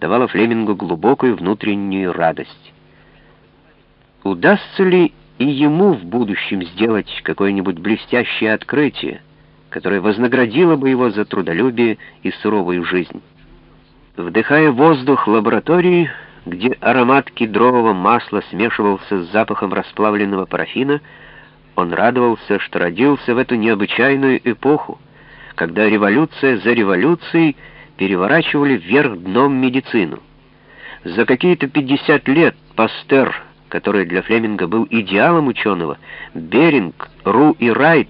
давало Флемингу глубокую внутреннюю радость. Удастся ли и ему в будущем сделать какое-нибудь блестящее открытие, которое вознаградило бы его за трудолюбие и суровую жизнь? Вдыхая воздух лаборатории, где аромат кедрового масла смешивался с запахом расплавленного парафина, он радовался, что родился в эту необычайную эпоху, когда революция за революцией переворачивали вверх дном медицину. За какие-то 50 лет Пастер, который для Флеминга был идеалом ученого, Беринг, Ру и Райт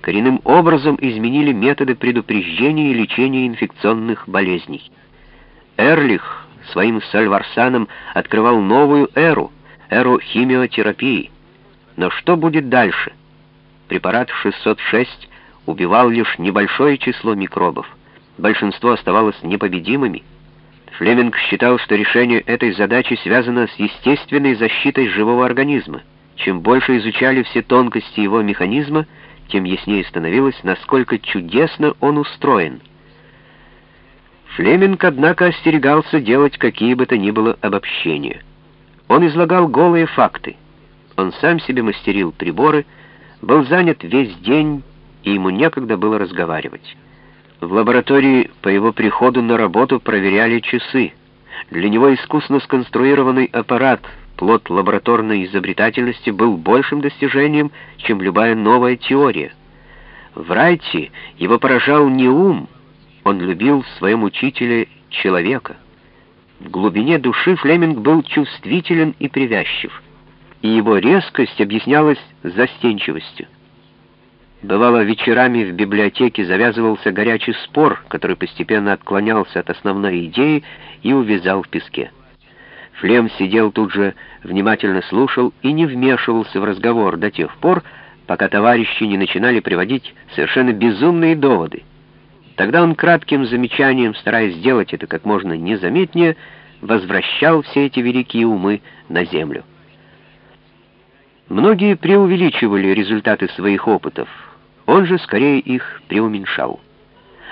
коренным образом изменили методы предупреждения и лечения инфекционных болезней. Эрлих своим сальварсаном открывал новую эру, эру химиотерапии. Но что будет дальше? Препарат 606 убивал лишь небольшое число микробов. Большинство оставалось непобедимыми. Флеминг считал, что решение этой задачи связано с естественной защитой живого организма. Чем больше изучали все тонкости его механизма, тем яснее становилось, насколько чудесно он устроен. Флеминг, однако, остерегался делать какие бы то ни было обобщения. Он излагал голые факты. Он сам себе мастерил приборы, был занят весь день, и ему некогда было разговаривать. В лаборатории по его приходу на работу проверяли часы. Для него искусно сконструированный аппарат, плод лабораторной изобретательности, был большим достижением, чем любая новая теория. В Райте его поражал не ум, он любил в своем учителе человека. В глубине души Флеминг был чувствителен и привязчив, и его резкость объяснялась застенчивостью. Бывало, вечерами в библиотеке завязывался горячий спор, который постепенно отклонялся от основной идеи и увязал в песке. Флем сидел тут же, внимательно слушал и не вмешивался в разговор до тех пор, пока товарищи не начинали приводить совершенно безумные доводы. Тогда он кратким замечанием, стараясь сделать это как можно незаметнее, возвращал все эти великие умы на землю. Многие преувеличивали результаты своих опытов, он же скорее их преуменьшал.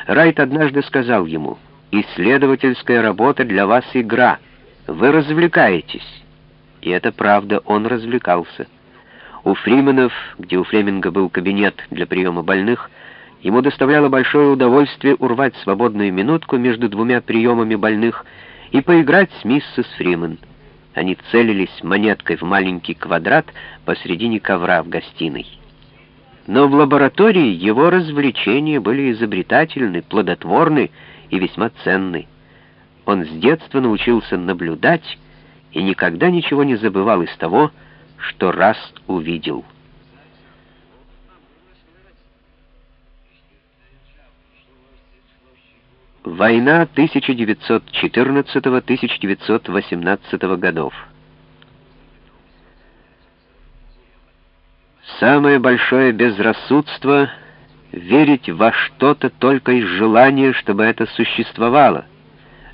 Райт однажды сказал ему, «Исследовательская работа для вас игра, вы развлекаетесь». И это правда, он развлекался. У Фрименов, где у Флеминга был кабинет для приема больных, ему доставляло большое удовольствие урвать свободную минутку между двумя приемами больных и поиграть с миссис Фримен. Они целились монеткой в маленький квадрат посредине ковра в гостиной. Но в лаборатории его развлечения были изобретательны, плодотворны и весьма ценны. Он с детства научился наблюдать и никогда ничего не забывал из того, что раз увидел. Война 1914-1918 годов. Самое большое безрассудство — верить во что-то только из желания, чтобы это существовало,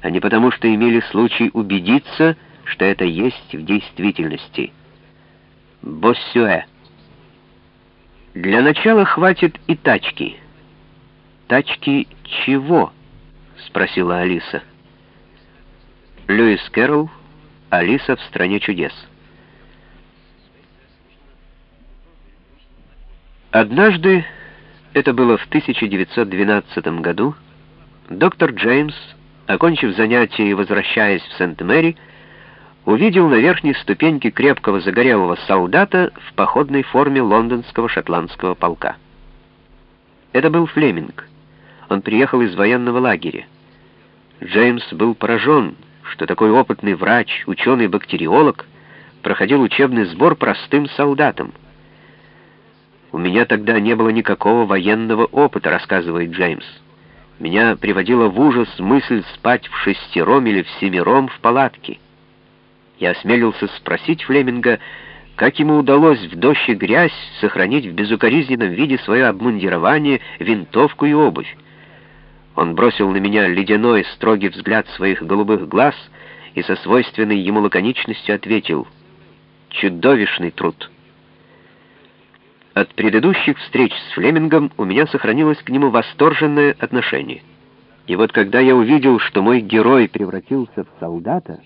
а не потому, что имели случай убедиться, что это есть в действительности. Боссюэ. Для начала хватит и тачки. «Тачки чего?» — спросила Алиса. Льюис Кэрролл, «Алиса в стране чудес». Однажды, это было в 1912 году, доктор Джеймс, окончив занятие и возвращаясь в Сент-Мэри, увидел на верхней ступеньке крепкого загорелого солдата в походной форме лондонского шотландского полка. Это был Флеминг. Он приехал из военного лагеря. Джеймс был поражен, что такой опытный врач, ученый-бактериолог проходил учебный сбор простым солдатам — «У меня тогда не было никакого военного опыта», — рассказывает Джеймс. «Меня приводила в ужас мысль спать в шестером или в семером в палатке. Я осмелился спросить Флеминга, как ему удалось в дождь и грязь сохранить в безукоризненном виде свое обмундирование, винтовку и обувь. Он бросил на меня ледяной, строгий взгляд своих голубых глаз и со свойственной ему лаконичностью ответил «Чудовищный труд». От предыдущих встреч с Флемингом у меня сохранилось к нему восторженное отношение. И вот когда я увидел, что мой герой превратился в солдата,